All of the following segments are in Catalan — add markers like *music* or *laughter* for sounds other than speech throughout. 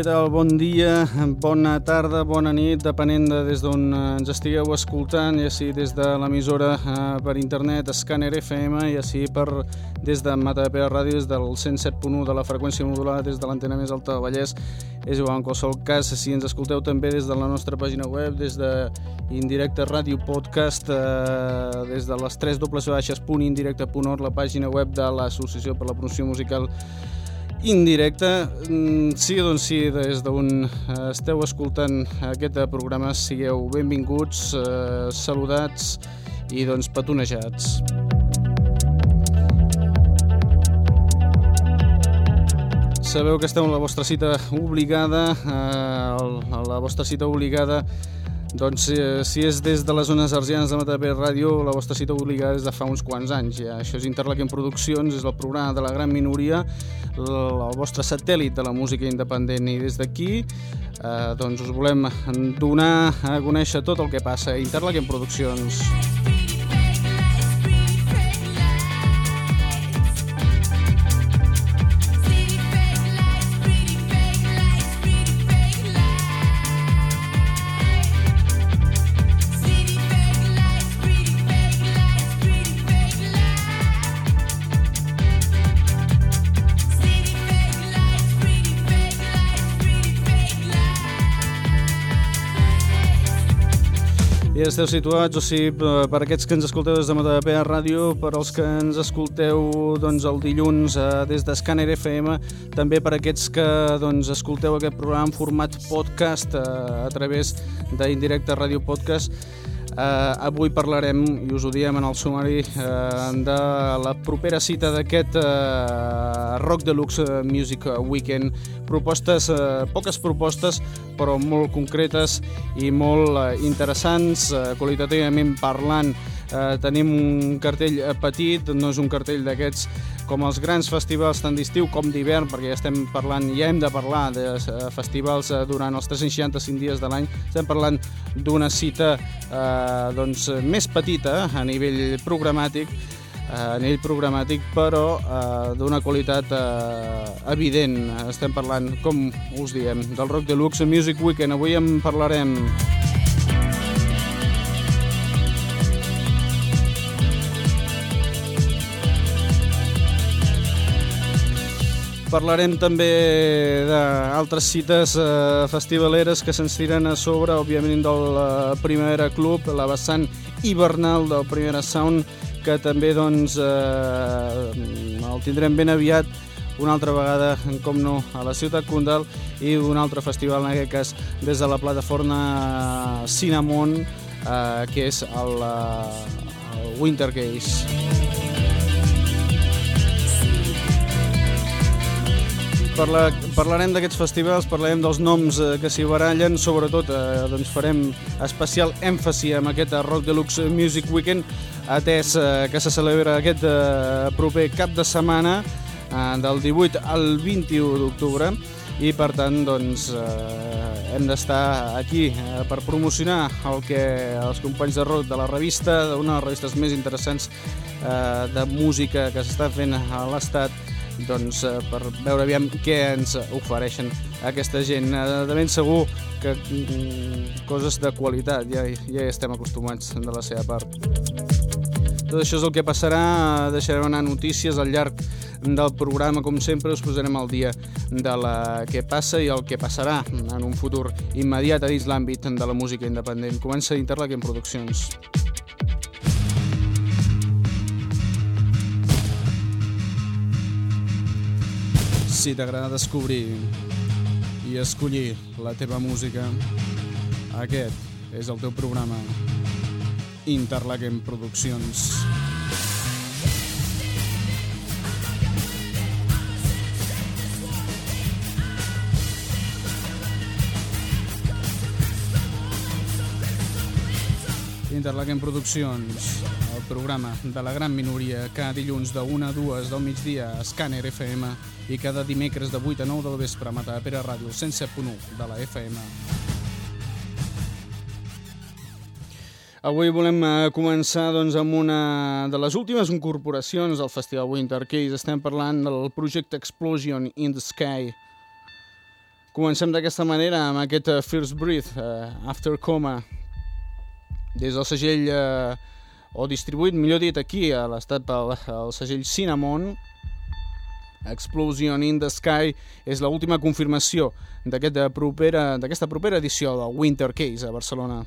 Què tal? Bon dia, bona tarda, bona nit, depenent de des d'on eh, ens estigueu escoltant, ja sigui des de l'emissora eh, per internet Scanner FM, ja sigui per, des de Matapera Ràdio, des del 107.1 de la freqüència modulada, des de l'antena més alta de Vallès. És igual, en qualsevol cas, si ens escolteu també des de la nostra pàgina web, des de Indirecte Ràdio Podcast, eh, des de les 3 www.indirecte.org, la pàgina web de l'Associació per la Promoció Musical indirecte. Mm, sigui doncs si des d'on eh, esteu escoltant aquest programa sigueu benvinguts, eh, saludats i doncs petonejats. Sabeu que esteu en la vostra cita obligada, eh, la vostra cita obligada doncs eh, si és des de les zones argianes de Matapé Ràdio, la vostra cita obligada des de fa uns quants anys. Ja. Això és Interlaken Produccions, és el programa de la gran minoria, el, el vostre satèl·lit de la música independent. I des d'aquí eh, doncs us volem donar a conèixer tot el que passa a Interlaken Produccions. Esteu situats, o sigui, per aquests que ens escolteu des de Matapea Ràdio, per als que ens escolteu doncs, el dilluns eh, des d'Scanner FM, també per aquests que doncs, escolteu aquest programa en format podcast eh, a través d'Indirecte Ràdio Podcast, Eh, avui parlarem, i us ho diem en el sumari, eh, de la propera cita d'aquest eh, Rock Deluxe Music Weekend. Propostes, eh, poques propostes, però molt concretes i molt eh, interessants, eh, qualitativament parlant. Eh, tenim un cartell eh, petit, no és un cartell d'aquests com els grans festivals tant d'estiu com d'hivern, perquè ja estem parlant, ja hem de parlar de eh, festivals eh, durant els 365 dies de l'any, estem parlant d'una cita eh, doncs, més petita a nivell programàtic, a nivell programàtic, però eh, d'una qualitat eh, evident. Estem parlant, com us diem, del Rock Deluxe Music Weekend. Avui en parlarem Parlarem també d'altres cites eh, festivaleres que se'ns tiren a sobre, òbviament del eh, Primera Club, la vessant hivernal del Primera Sound, que també doncs, eh, el tindrem ben aviat una altra vegada, com no, a la ciutat Condal i un altre festival, en aquest cas des de la plataforma Cinnamon, eh, que és el, eh, el Winter Case. Parla, parlarem d'aquests festivals, parlarem dels noms eh, que s'hi barallen, sobretot eh, doncs farem especial èmfasi amb aquest Rock Deluxe Music Weekend, atès eh, que se celebra aquest eh, proper cap de setmana eh, del 18 al 21 d'octubre. I per tant doncs, eh, hem d'estar aquí eh, per promocionar el que els companys de rock de la revista, d'una de les revistes més interessants eh, de música que s'està fent a l'Estat, doncs, eh, per veure aviam què ens ofereixen aquesta gent. Eh, de ben segur que mm, coses de qualitat, ja, ja hi estem acostumats de la seva part. Tot això és el que passarà, deixarem anar notícies al llarg del programa, com sempre, us posarem al dia de la que passa i el que passarà en un futur immediat a dins l'àmbit de la música independent. Comença Interlaken Produccions. Si t'agrada descobrir i escollir la teva música. Aquest és el teu programa Interlaken Produccions. Interlaken Produccions, programa de la gran minoria, cada dilluns de 1 a 2 del migdia a Scanner FM i cada dimecres de 8 a 9 del vespre a Matapera Ràdio 107.1 de la FM. Avui volem eh, començar doncs, amb una de les últimes incorporacions del Festival Winter Case. Estem parlant del projecte Explosion in the Sky. Comencem d'aquesta manera amb aquest uh, First Breath, uh, After Coma, des del segell, eh, o distribuït, millor dit, aquí a l'estat pel el segell Cinnamon, Explosion in the Sky és l'última confirmació d'aquesta propera, propera edició del Winter Case a Barcelona.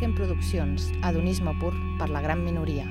Interlaken Produccions, adonisme pur per la gran minoria.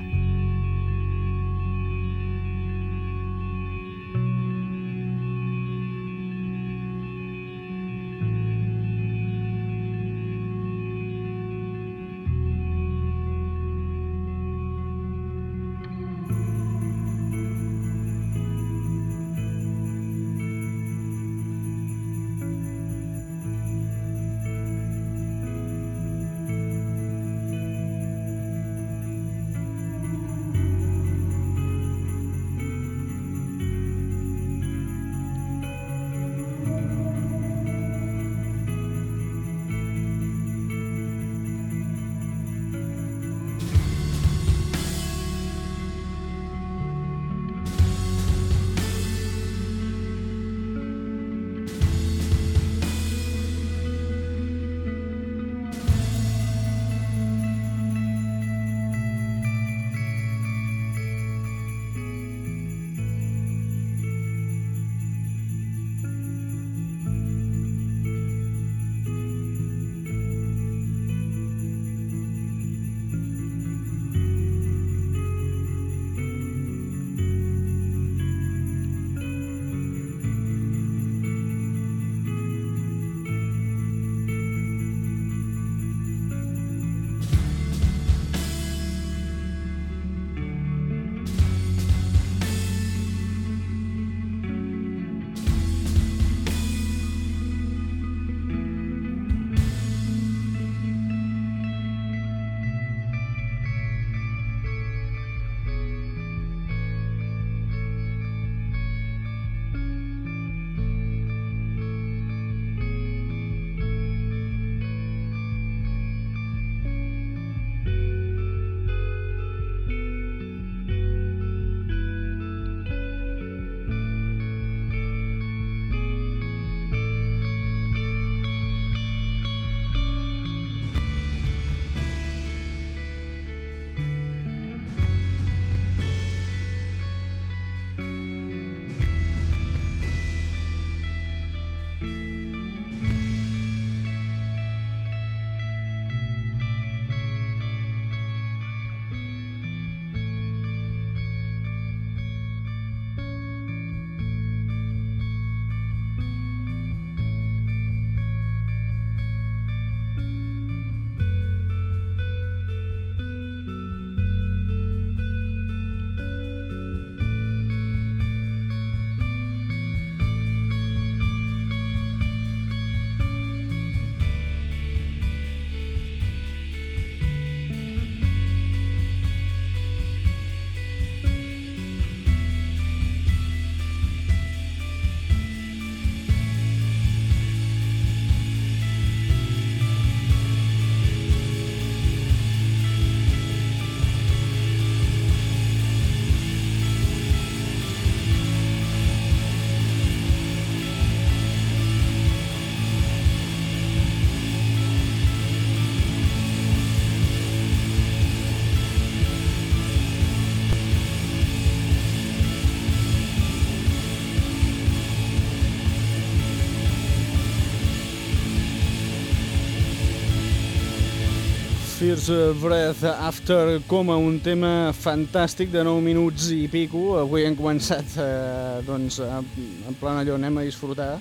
First Breath After Coma, un tema fantàstic de 9 minuts i pico. Avui hem començat eh, doncs, en plan allò, anem a disfrutar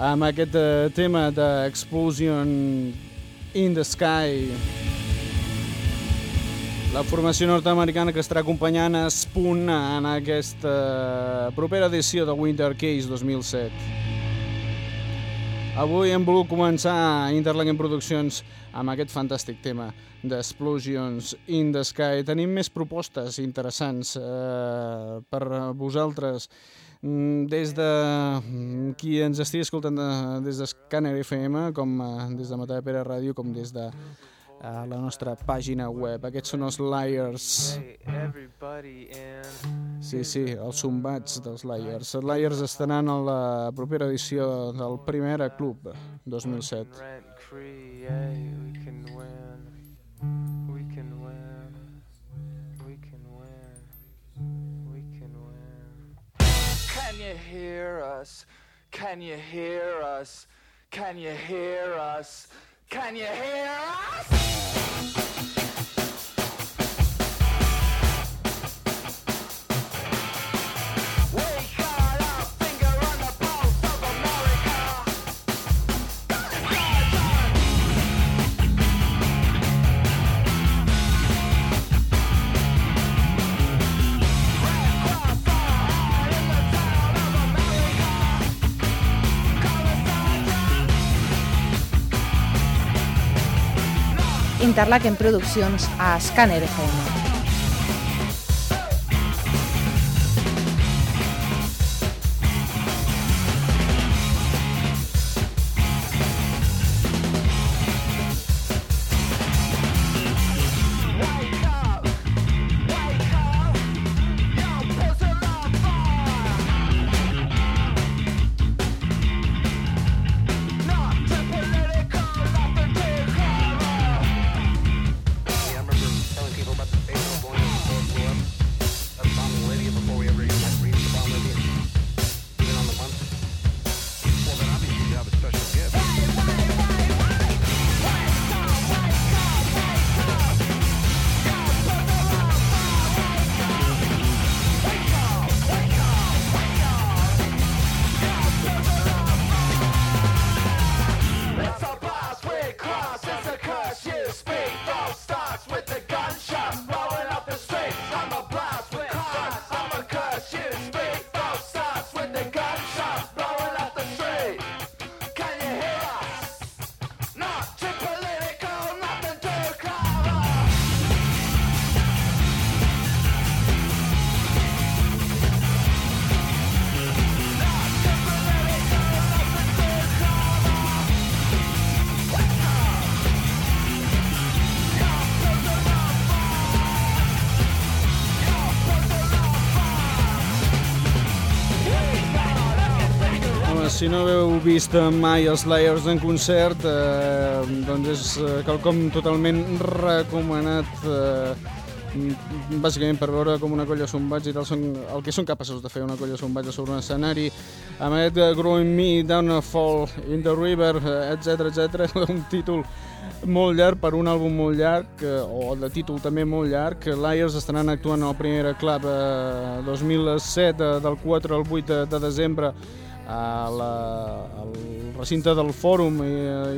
amb aquest eh, tema d'Explosion in the Sky. La formació nord-americana que estarà acompanyant a Spoon en aquesta propera edició de Winter Case 2007. Avui hem volgut començar Interlaken Produccions amb aquest fantàstic tema d'Explosions in the Sky. Tenim més propostes interessants eh, per vosaltres mm, des de mm, qui ens estigui escoltant de, des d'Scanner FM, com eh, des de Matalla Pere Ràdio, com des de a la nostra pàgina web. Aquests són els Liars. Sí, sí, els sombats dels Liars. Els Liars estaran a la propera edició del Primera Club 2007. Can you hear us? Can you hear us? Can you hear us? Can you hear us? Interlaken Produccions a Scanner FM. I'm vist mai els Layers en concert, eh, doncs és eh, quelcom totalment recomanat, eh, bàsicament per veure com una colla sombats i tal són, el que són capaços de fer una colla sombats sobre un escenari, amb aquest eh, Growing Me Down a Fall in the River, etc etc, *laughs* un títol molt llarg per un àlbum molt llarg, eh, o de títol també molt llarg, Liars estaran actuant al primer club eh, 2007, eh, del 4 al 8 de, de desembre, a la, al recinte del Fòrum i,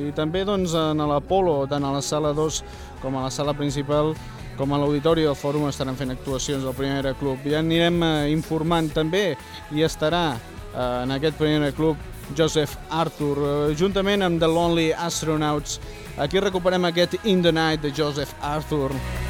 i també doncs, en l'Apolo, tant a la sala 2 com a la sala principal com a l'auditori del Fòrum estaran fent actuacions del Primera Club. Ja anirem eh, informant també i estarà eh, en aquest Primera Club Joseph Arthur, eh, juntament amb The Lonely Astronauts. Aquí recuperem aquest In the Night de Joseph Arthur. It's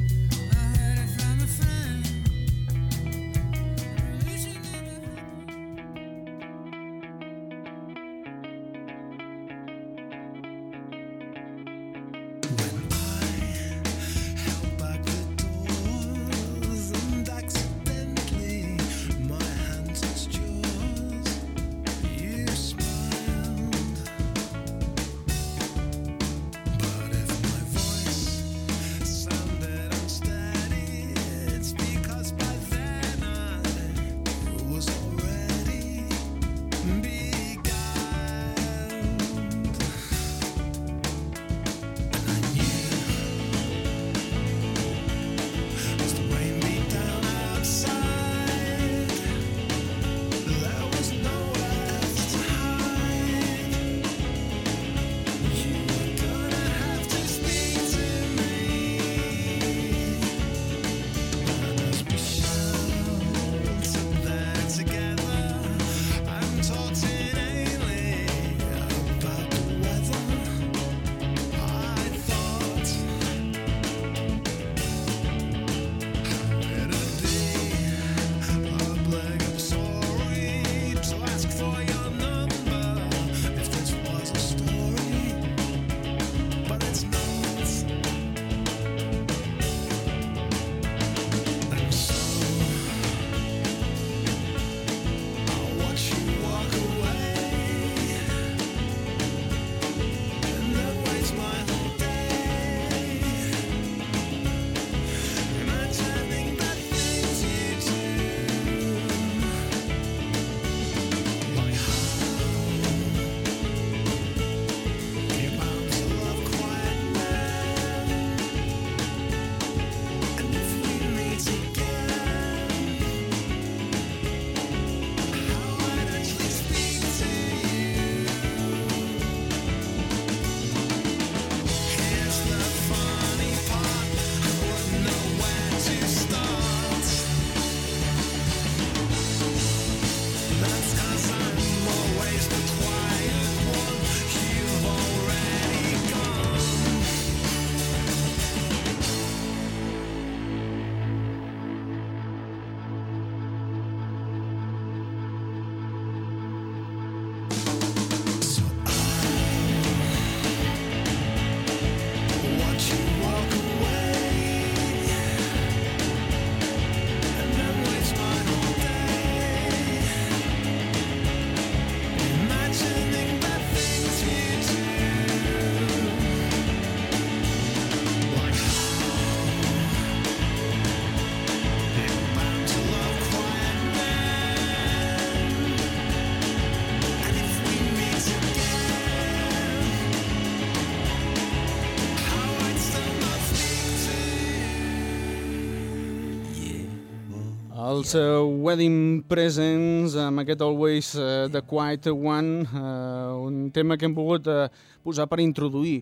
Els uh, Wedding Presents amb aquest Always uh, The Quiet One, uh, un tema que hem volgut uh, posar per introduir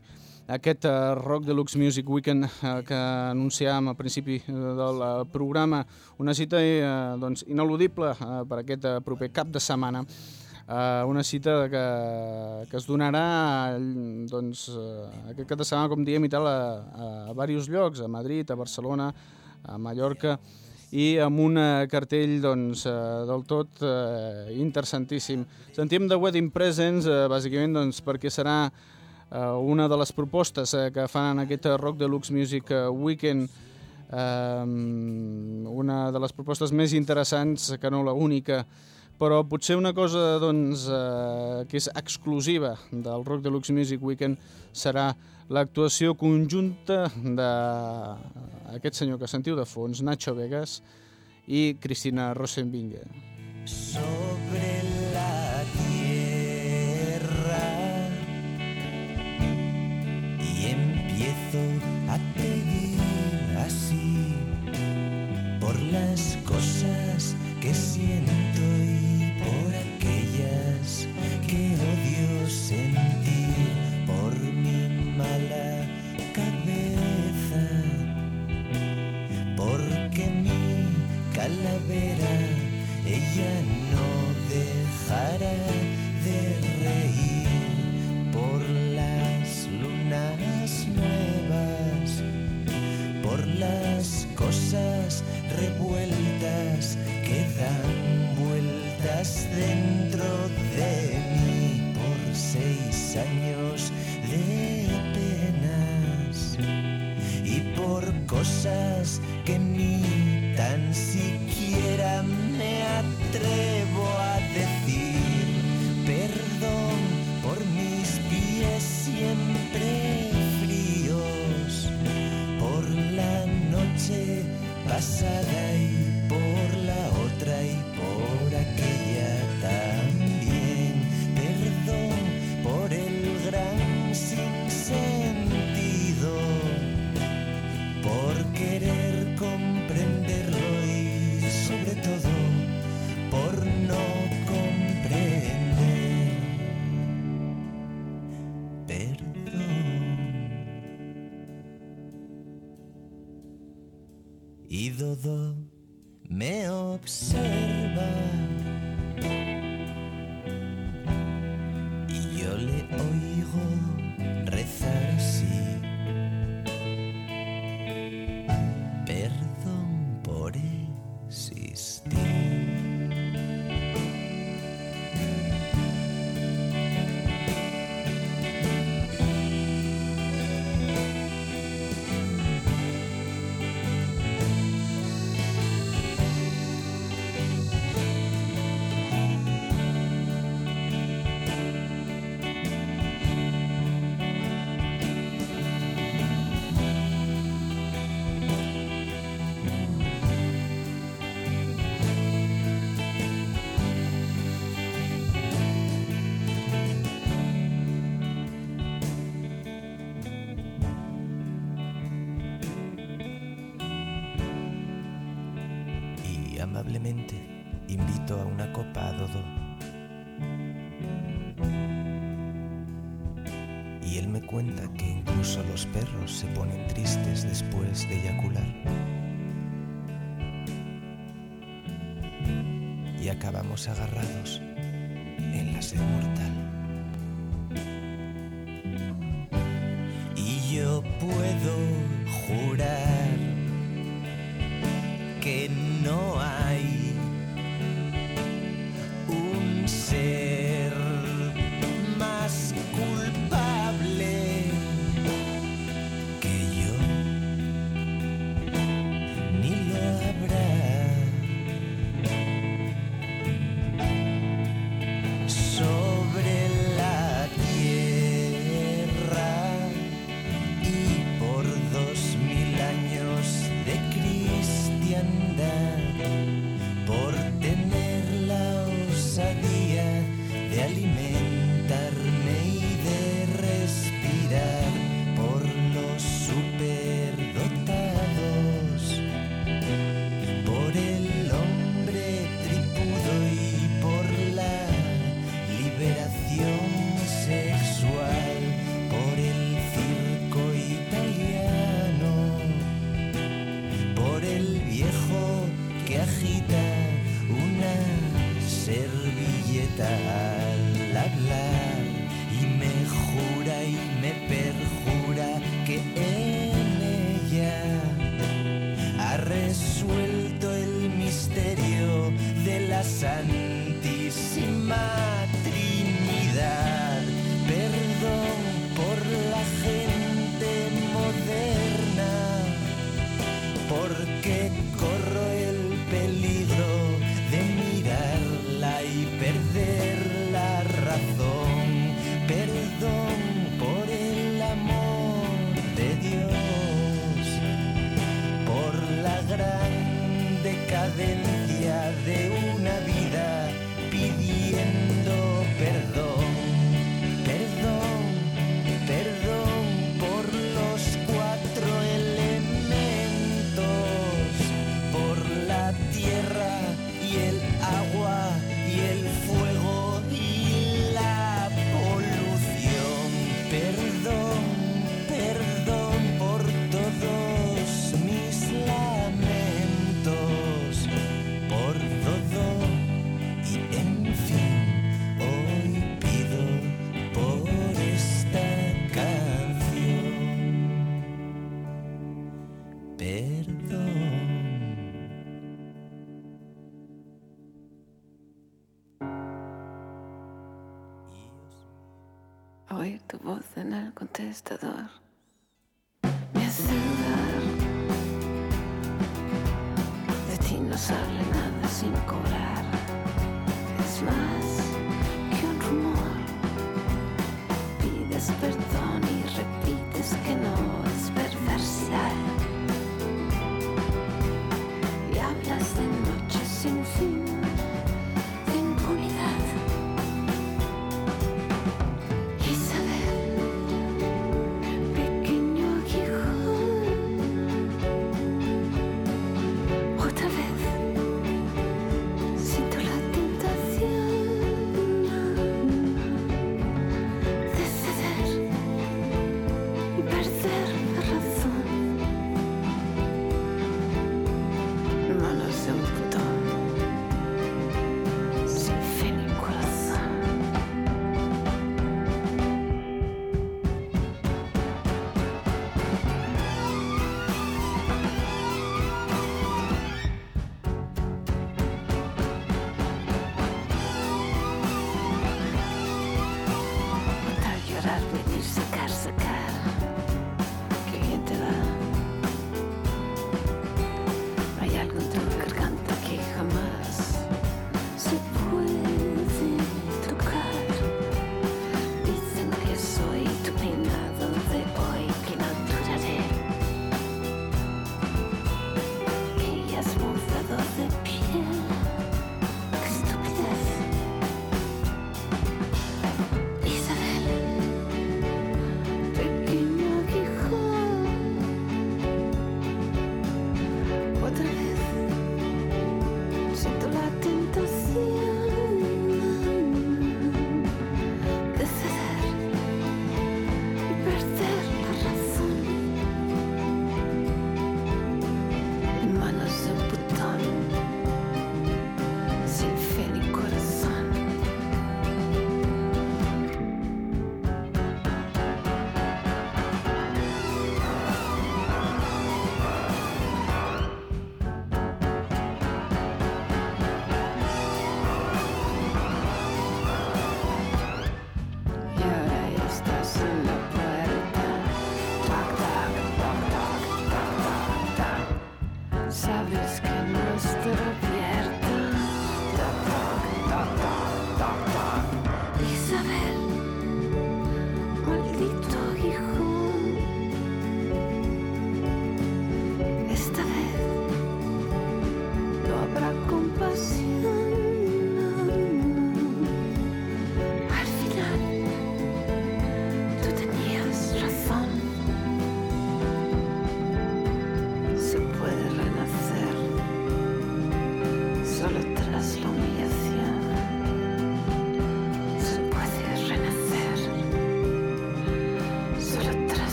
aquest uh, Rock Deluxe Music Weekend uh, que anunciàvem al principi del uh, programa, una cita uh, doncs, ineludible uh, per aquest uh, proper cap de setmana. Uh, una cita que, que es donarà doncs, uh, aquest cap de setmana, com diem, i tal, a, a, a diversos llocs, a Madrid, a Barcelona, a Mallorca, i amb un eh, cartell doncs, eh, del tot eh, interessantíssim. Sentim The Wedding Presents eh, bàsicament doncs, perquè serà eh, una de les propostes eh, que fan en aquest Rock Deluxe Music eh, Weekend eh, una de les propostes més interessants, que no la única, però potser una cosa doncs, eh, que és exclusiva del Rock Deluxe Music Weekend serà l'actuació conjunta d'aquest senyor que sentiu de fons, Nacho Vegas i Cristina Rosenbinger. sobre la tierra y empiezo a pedir así por las cosas que siento y por aquellas que odio sentir calavera, ella no dejará de reír por las lunas nuevas, por las cosas revueltas que dan vueltas dentro de mí por seis años de penas y por cosas que ni Tan siquiera me atrevo a decir perdón por mis pies siempre. obsessed. amablemente invito a una copa a Dodo. Y él me cuenta que incluso los perros se ponen tristes después de eyacular. Y acabamos agarrados en la sed mortal. Y yo puedo jurar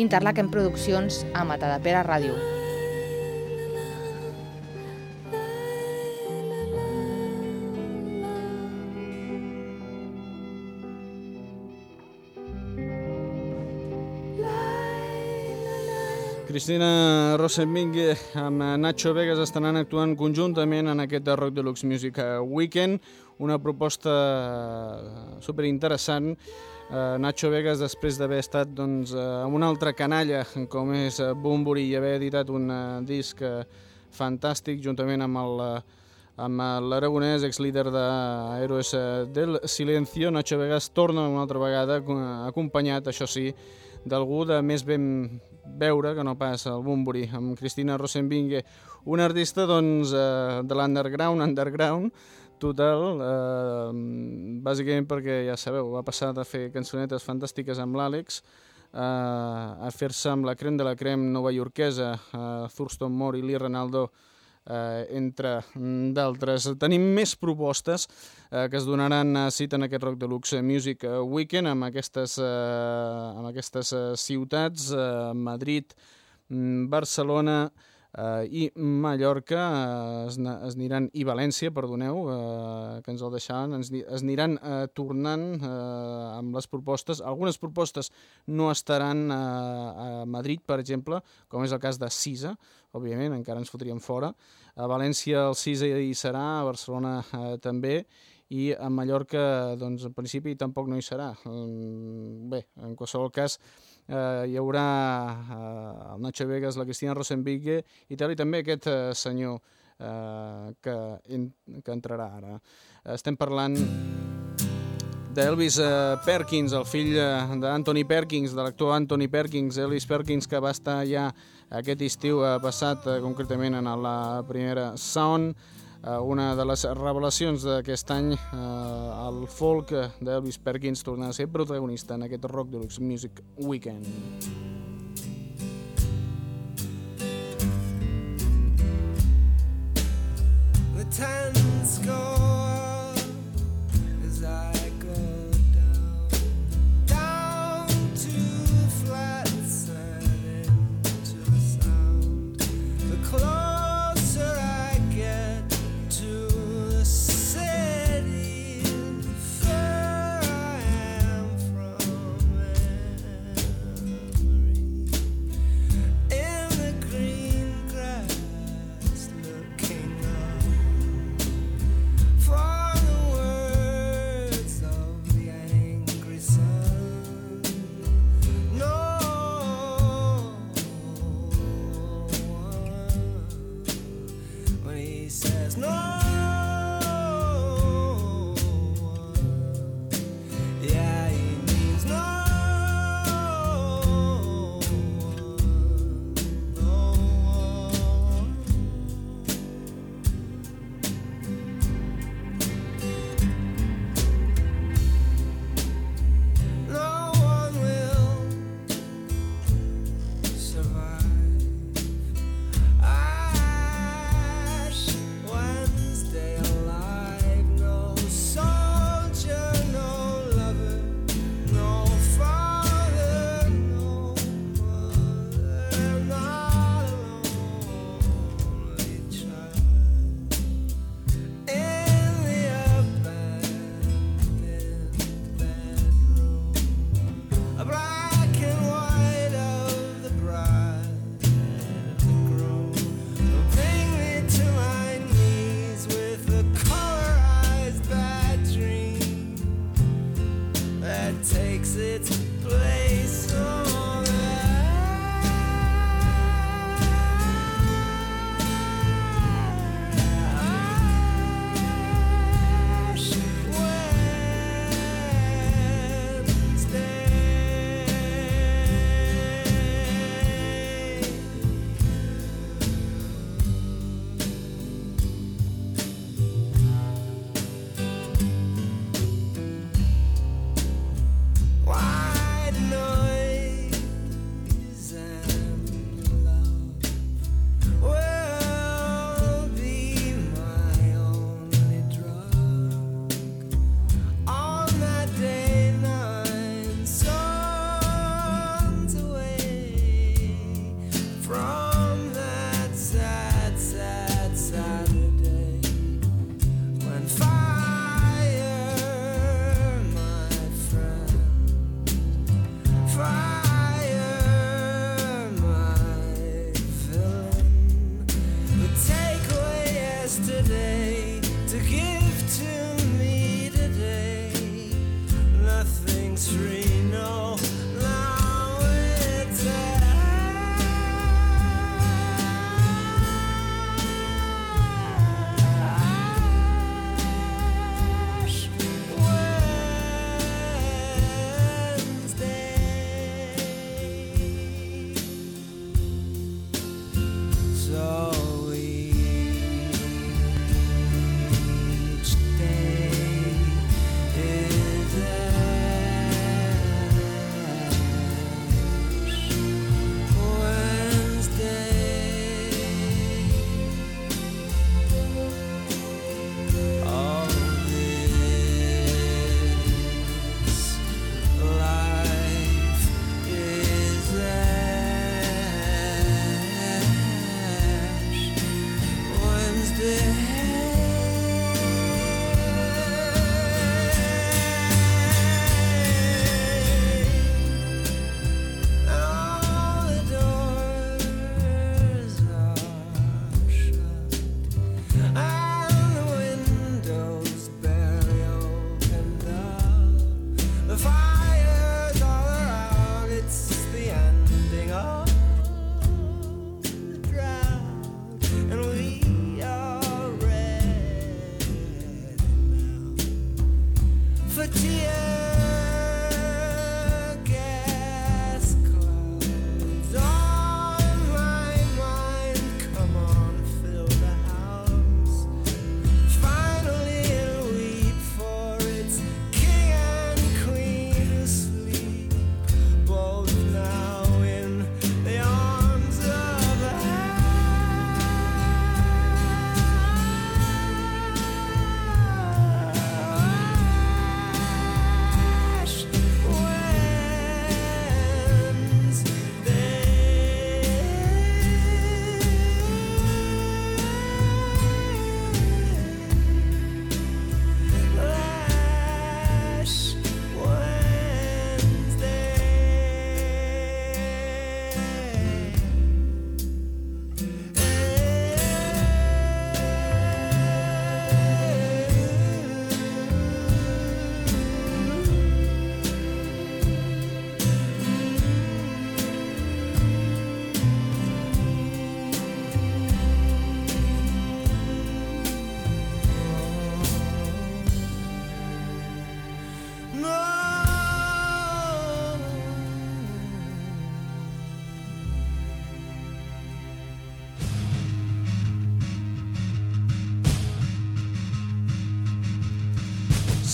Interlaken Produccions a Matadepera Ràdio. Cristina Rosenvinge amb Nacho Vegas estaran actuant conjuntament en aquest Rock Deluxe Music Weekend, una proposta superinteressant. Eh, Nacho Vegas, després d'haver estat doncs, eh, amb una altra canalla com és eh, Bumburi i haver editat un eh, disc fantàstic juntament amb el amb l'aragonès, ex-líder d'Héroes del Silencio, Nacho Vegas torna una altra vegada acompanyat, això sí, d'algú de més ben veure que no pas el Bumburi, amb Cristina Rosenvinge, una artista doncs, de l'underground, underground, total, eh, bàsicament perquè, ja sabeu, va passar de fer cançonetes fantàstiques amb l'Àlex, eh, a fer-se amb la crem de la crem novaiorquesa, eh, Thurston Moore i Lee Ronaldo, eh, entre d'altres. Tenim més propostes eh, que es donaran a cita en aquest Rock Deluxe Music Weekend amb aquestes, eh, amb aquestes eh, ciutats, eh, Madrid, mm, Barcelona, eh, i Mallorca eh, es, es aniran, i València, perdoneu, eh, que ens el deixaven, ens, es aniran eh, tornant eh, amb les propostes. Algunes propostes no estaran eh, a Madrid, per exemple, com és el cas de Sisa, òbviament, encara ens fotríem fora. A València el Sisa hi serà, a Barcelona eh, també, i a Mallorca, doncs, en principi tampoc no hi serà. Mm, Bé, en qualsevol cas, hi haurà eh, el Nacho Vegas, la Cristina Rosenbigge i tal, i també aquest eh, senyor eh, que, en, que entrarà ara. Estem parlant d'Elvis eh, Perkins, el fill eh, d'Anthony Perkins, de l'actor Anthony Perkins, Elvis Perkins, que va estar ja aquest estiu eh, passat, eh, concretament en la primera Sound, eh, una de les revelacions d'aquest any, eh, el folk d'Elvis Perkins torna a ser protagonista en aquest Rock Deluxe Music Weekend. The go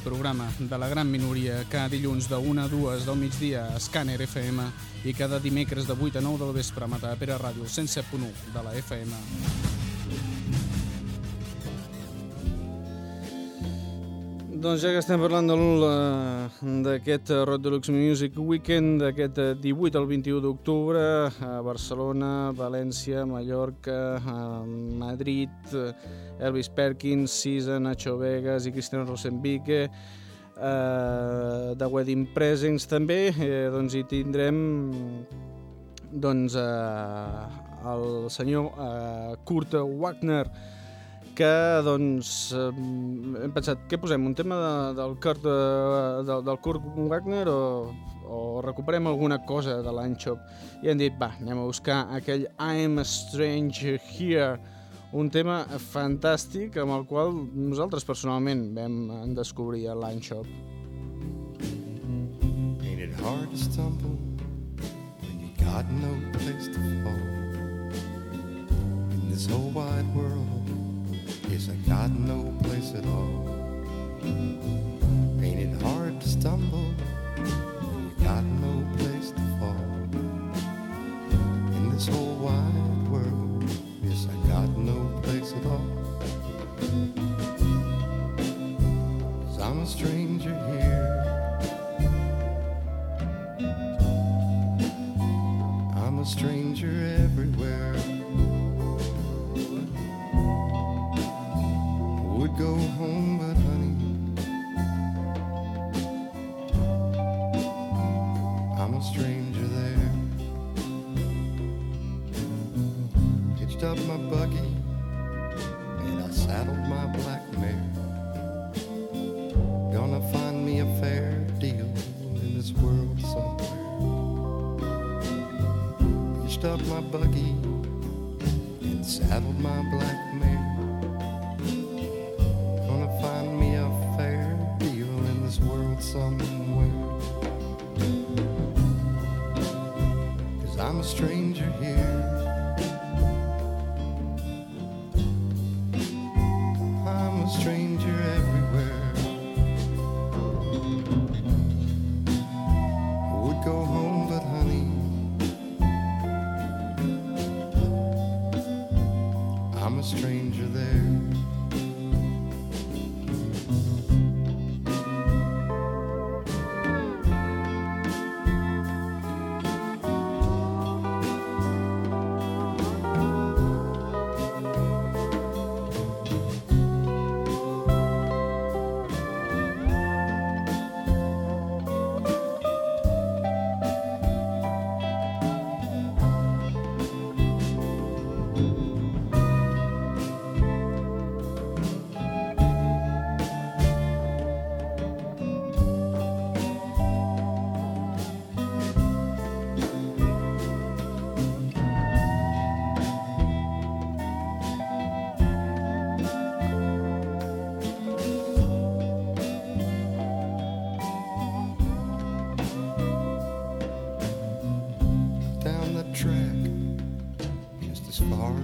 programa de la gran minoria, cada dilluns de 1 a 2 del migdia a Scanner FM i cada dimecres de 8 a 9 del vespre a Matapera Ràdio 107.1 de la FM. Doncs ja que estem parlant d'aquest Road Deluxe Music Weekend, d'aquest eh, 18 al 21 d'octubre a Barcelona, València, Mallorca, a Madrid, Elvis Perkins, Sisa, Nacho Vegas i Cristiano Rosenbique, eh, de Wedding Presents també, eh, doncs hi tindrem doncs, eh, el senyor eh, Kurt Wagner, que doncs hem pensat, què posem? Un tema de, del, Kurt, eh, del, Kurt Wagner o, o recuperem alguna cosa de l'Anxop? I hem dit, va, anem a buscar aquell I'm a Stranger Here, un tema fantàstic amb el qual nosaltres personalment vam descobrir a l'Anxop. Ain't it hard to stumble when you got no place to fall? In this whole wide world, yes, I got no place at all. Ain't it hard to stumble when you got no place to fall? In this whole wide world, yes, I got no place at all. Cause I'm a stranger here. I'm a stranger everywhere. Would go home, but honey, I'm a stranger there. Hitched up my buggy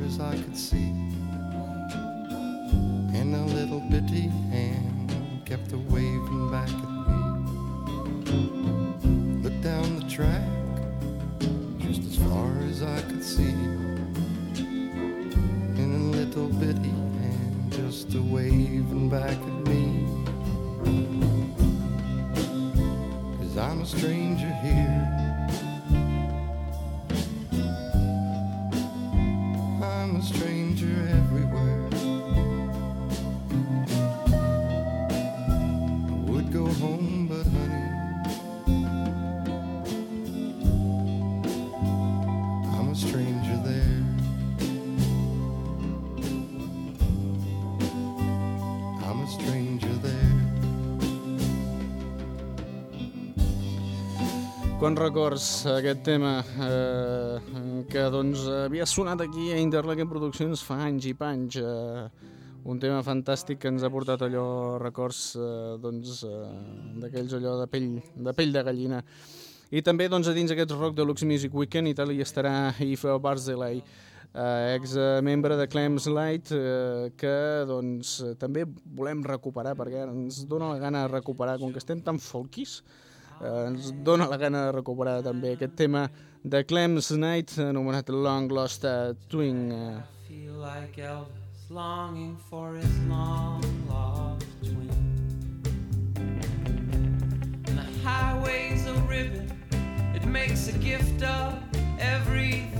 as I could see. Quants records aquest tema eh, que doncs havia sonat aquí a Interlaken Produccions fa anys i panys eh, un tema fantàstic que ens ha portat allò records eh, doncs eh, d'aquells allò de pell, de pell de gallina. I també doncs a dins aquest rock de Lux Music Weekend i tal hi estarà Ife Barzilay eh, ex eh, membre de Clems Light eh, que doncs també volem recuperar perquè ens dona la gana de recuperar com que estem tan folquis ens dona la gana de recuperar també aquest tema de Clem's Night anomenat Long Lost uh, Twin eh. feel like Elvis longing for his long lost twin. And the highway's a ribbon, it makes a gift of everything.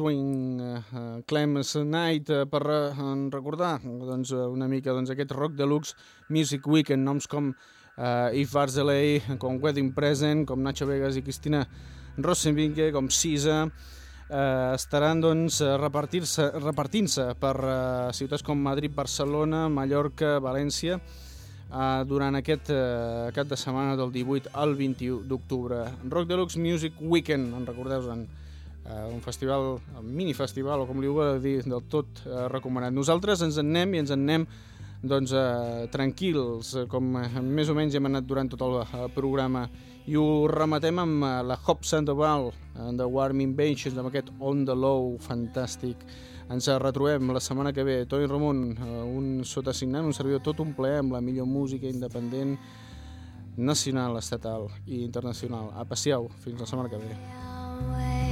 Twin uh, Clem's Night uh, per uh, recordar doncs, una mica doncs, aquest rock deluxe Music Week en noms com uh, Yves Barzilay, com Wedding Present, com Nacho Vegas i Cristina Rosenvinke, com Sisa, uh, estaran doncs, eh, repartint-se per uh, ciutats com Madrid, Barcelona, Mallorca, València, uh, durant aquest uh, cap de setmana del 18 al 21 d'octubre. Rock Deluxe Music Weekend, en recordeu-se'n, uh, un festival, un mini-festival, o com li heu de dir, del tot uh, recomanat. Nosaltres ens en anem i ens en anem doncs, eh, tranquils, eh, com més o menys hem anat durant tot el eh, programa. I ho rematem amb eh, la Hop Sandoval, eh, de Warm Inventions, amb aquest On The Low fantàstic. Ens retrobem la setmana que ve. Toni Ramon, eh, un sotassignant, un servidor tot un ple amb la millor música independent nacional, estatal i internacional. Aprecieu, fins la setmana que ve. But